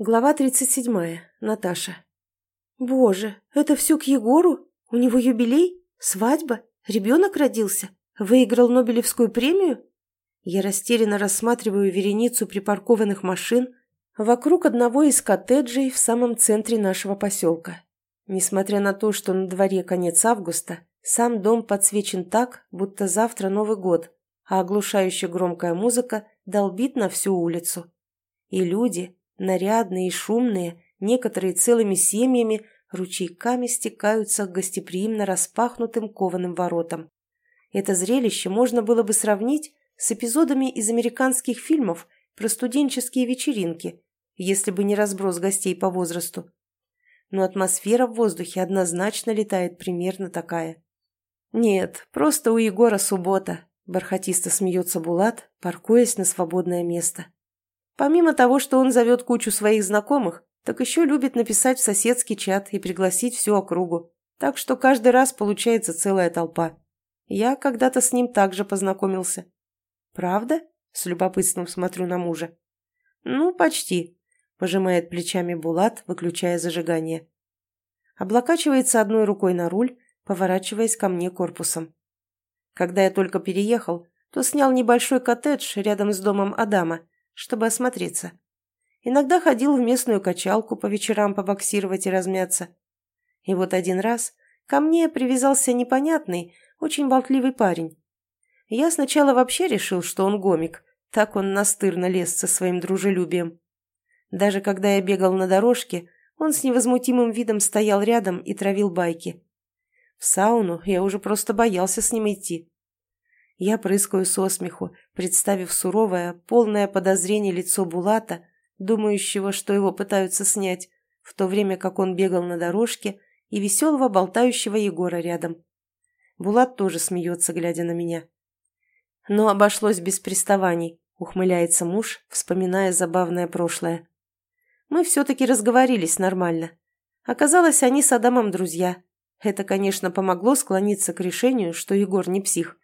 Глава 37. Наташа. «Боже, это все к Егору? У него юбилей? Свадьба? Ребенок родился? Выиграл Нобелевскую премию?» Я растерянно рассматриваю вереницу припаркованных машин вокруг одного из коттеджей в самом центре нашего поселка. Несмотря на то, что на дворе конец августа, сам дом подсвечен так, будто завтра Новый год, а оглушающая громкая музыка долбит на всю улицу. И люди, Нарядные и шумные, некоторые целыми семьями, ручейками стекаются к гостеприимно распахнутым кованым воротам. Это зрелище можно было бы сравнить с эпизодами из американских фильмов про студенческие вечеринки, если бы не разброс гостей по возрасту. Но атмосфера в воздухе однозначно летает примерно такая. «Нет, просто у Егора суббота», – бархатисто смеется Булат, паркуясь на свободное место. Помимо того, что он зовет кучу своих знакомых, так еще любит написать в соседский чат и пригласить всю округу. Так что каждый раз получается целая толпа. Я когда-то с ним также познакомился. «Правда?» – с любопытством смотрю на мужа. «Ну, почти», – пожимает плечами Булат, выключая зажигание. Облокачивается одной рукой на руль, поворачиваясь ко мне корпусом. Когда я только переехал, то снял небольшой коттедж рядом с домом Адама – чтобы осмотреться. Иногда ходил в местную качалку по вечерам побоксировать и размяться. И вот один раз ко мне привязался непонятный, очень болтливый парень. Я сначала вообще решил, что он гомик, так он настырно лез со своим дружелюбием. Даже когда я бегал на дорожке, он с невозмутимым видом стоял рядом и травил байки. В сауну я уже просто боялся с ним идти. Я прыскаю со смеху, представив суровое, полное подозрение лицо Булата, думающего, что его пытаются снять, в то время как он бегал на дорожке, и веселого болтающего Егора рядом. Булат тоже смеется, глядя на меня. Но обошлось без приставаний, ухмыляется муж, вспоминая забавное прошлое. Мы все-таки разговорились нормально. Оказалось, они с Адамом друзья. Это, конечно, помогло склониться к решению, что Егор не псих.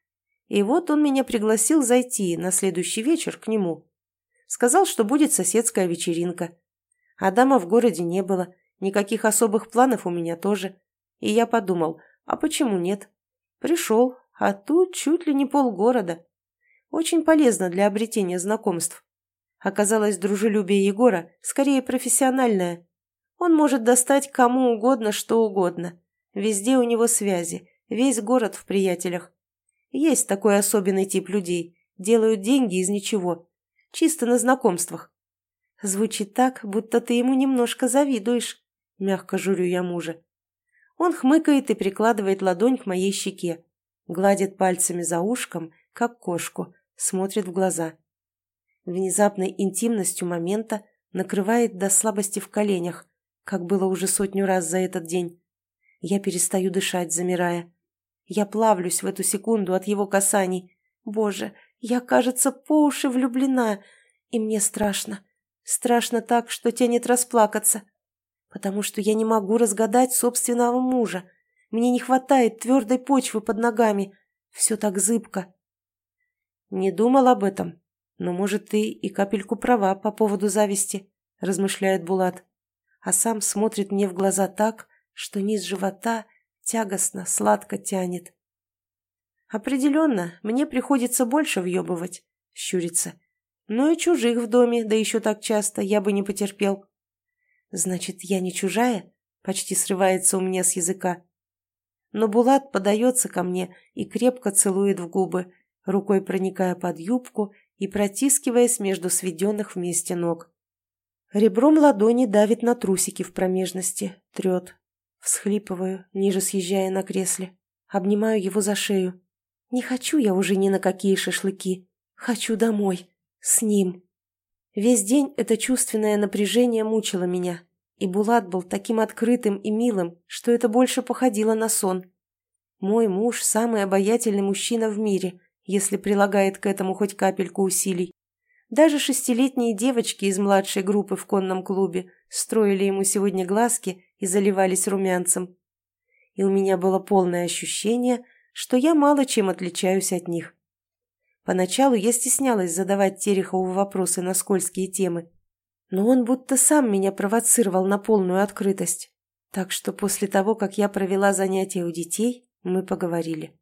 И вот он меня пригласил зайти на следующий вечер к нему. Сказал, что будет соседская вечеринка. Адама в городе не было, никаких особых планов у меня тоже. И я подумал, а почему нет? Пришел, а тут чуть ли не полгорода. Очень полезно для обретения знакомств. Оказалось, дружелюбие Егора скорее профессиональное. Он может достать кому угодно что угодно. Везде у него связи, весь город в приятелях. Есть такой особенный тип людей. Делают деньги из ничего. Чисто на знакомствах. Звучит так, будто ты ему немножко завидуешь. Мягко журю я мужа. Он хмыкает и прикладывает ладонь к моей щеке. Гладит пальцами за ушком, как кошку, смотрит в глаза. Внезапной интимностью момента накрывает до слабости в коленях, как было уже сотню раз за этот день. Я перестаю дышать, замирая. Я плавлюсь в эту секунду от его касаний. Боже, я, кажется, по уши влюблена, и мне страшно. Страшно так, что тянет расплакаться. Потому что я не могу разгадать собственного мужа. Мне не хватает твердой почвы под ногами. Все так зыбко. Не думал об этом. Но, может, ты и капельку права по поводу зависти, размышляет Булат. А сам смотрит мне в глаза так, что низ живота Тягостно, сладко тянет. Определенно, мне приходится больше въебывать, щурится. Но и чужих в доме, да еще так часто, я бы не потерпел. Значит, я не чужая? Почти срывается у меня с языка. Но Булат подается ко мне и крепко целует в губы, рукой проникая под юбку и протискиваясь между сведенных вместе ног. Ребром ладони давит на трусики в промежности, трет, Всхлипываю, ниже съезжая на кресле. Обнимаю его за шею. Не хочу я уже ни на какие шашлыки. Хочу домой. С ним. Весь день это чувственное напряжение мучило меня. И Булат был таким открытым и милым, что это больше походило на сон. Мой муж – самый обаятельный мужчина в мире, если прилагает к этому хоть капельку усилий. Даже шестилетние девочки из младшей группы в конном клубе строили ему сегодня глазки и заливались румянцем. И у меня было полное ощущение, что я мало чем отличаюсь от них. Поначалу я стеснялась задавать Терехову вопросы на скользкие темы. но он будто сам меня провоцировал на полную открытость. Так что после того, как я провела занятия у детей, мы поговорили.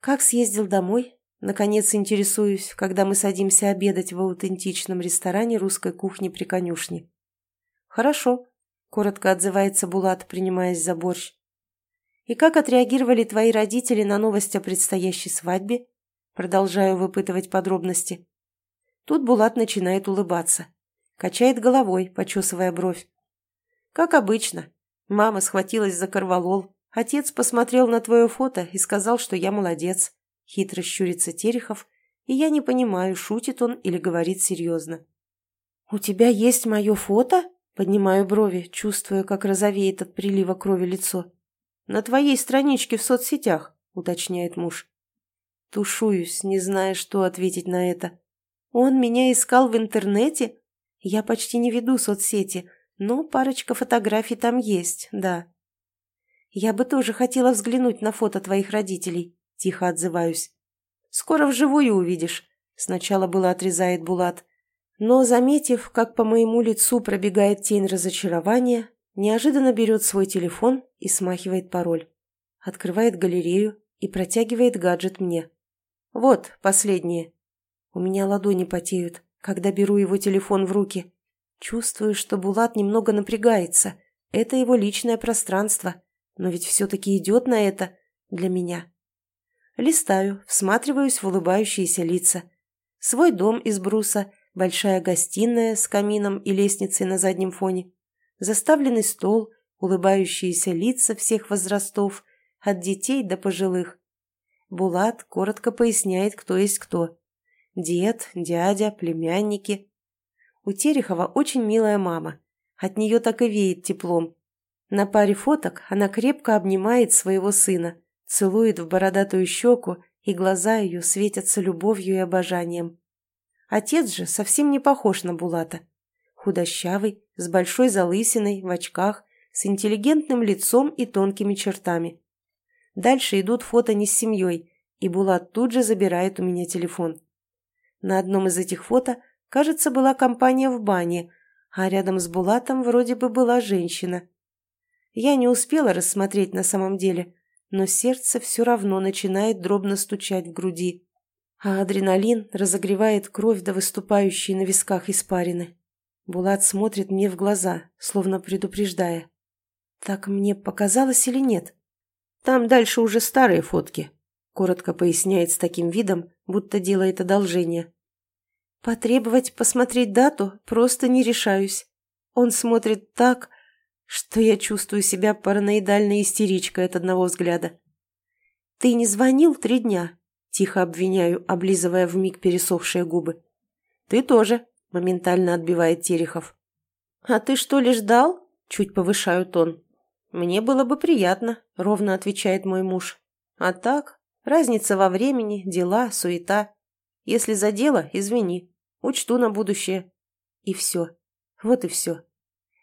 Как съездил домой? Наконец интересуюсь, когда мы садимся обедать в аутентичном ресторане русской кухни при конюшне. Хорошо, коротко отзывается Булат, принимаясь за борщ. И как отреагировали твои родители на новость о предстоящей свадьбе? Продолжаю выпытывать подробности. Тут Булат начинает улыбаться. Качает головой, почесывая бровь. Как обычно. Мама схватилась за корвалол. Отец посмотрел на твое фото и сказал, что я молодец. Хитро щурится Терехов, и я не понимаю, шутит он или говорит серьезно. «У тебя есть мое фото?» Поднимаю брови, чувствуя, как розовеет от прилива крови лицо. «На твоей страничке в соцсетях», — уточняет муж. Тушуюсь, не зная, что ответить на это. Он меня искал в интернете? Я почти не веду соцсети, но парочка фотографий там есть, да. Я бы тоже хотела взглянуть на фото твоих родителей, тихо отзываюсь. Скоро вживую увидишь, сначала было отрезает Булат. Но, заметив, как по моему лицу пробегает тень разочарования, неожиданно берет свой телефон и смахивает пароль. Открывает галерею и протягивает гаджет мне. Вот, последнее. У меня ладони потеют, когда беру его телефон в руки. Чувствую, что Булат немного напрягается. Это его личное пространство. Но ведь все-таки идет на это для меня. Листаю, всматриваюсь в улыбающиеся лица. Свой дом из бруса, большая гостиная с камином и лестницей на заднем фоне, заставленный стол, улыбающиеся лица всех возрастов, от детей до пожилых. Булат коротко поясняет, кто есть кто. Дед, дядя, племянники. У Терехова очень милая мама. От нее так и веет теплом. На паре фоток она крепко обнимает своего сына, целует в бородатую щеку, и глаза ее светятся любовью и обожанием. Отец же совсем не похож на Булата. Худощавый, с большой залысиной, в очках, с интеллигентным лицом и тонкими чертами. Дальше идут фото не с семьей, и Булат тут же забирает у меня телефон. На одном из этих фото, кажется, была компания в бане, а рядом с Булатом вроде бы была женщина. Я не успела рассмотреть на самом деле, но сердце все равно начинает дробно стучать в груди, а адреналин разогревает кровь до выступающей на висках испарины. Булат смотрит мне в глаза, словно предупреждая. Так мне показалось или нет? Там дальше уже старые фотки, коротко поясняет с таким видом, будто делает одолжение. Потребовать посмотреть дату просто не решаюсь. Он смотрит так, что я чувствую себя параноидальной истеричкой от одного взгляда. «Ты не звонил три дня?» – тихо обвиняю, облизывая вмиг пересохшие губы. «Ты тоже», – моментально отбивает Терехов. «А ты что ли ждал?» – чуть повышаю тон. «Мне было бы приятно», – ровно отвечает мой муж. «А так, разница во времени, дела, суета. Если за дело, извини. Учту на будущее. И все. Вот и все.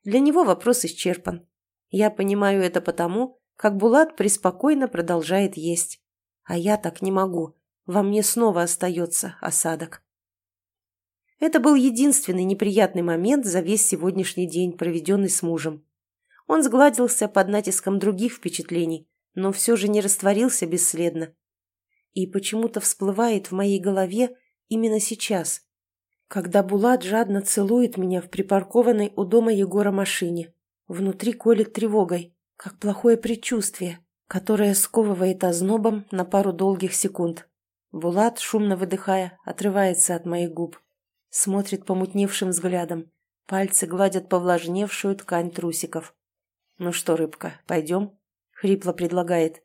Для него вопрос исчерпан. Я понимаю это потому, как Булат преспокойно продолжает есть. А я так не могу. Во мне снова остается осадок. Это был единственный неприятный момент за весь сегодняшний день, проведенный с мужем. Он сгладился под натиском других впечатлений, но все же не растворился бесследно. И почему-то всплывает в моей голове именно сейчас, когда Булат жадно целует меня в припаркованной у дома Егора машине. Внутри колет тревогой, как плохое предчувствие, которое сковывает ознобом на пару долгих секунд. Булат, шумно выдыхая, отрывается от моих губ. Смотрит помутневшим взглядом. Пальцы гладят повлажневшую ткань трусиков. «Ну что, рыбка, пойдем?» — хрипло предлагает.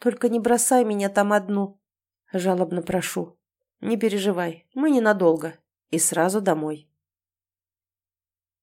«Только не бросай меня там одну!» — жалобно прошу. «Не переживай, мы ненадолго, и сразу домой.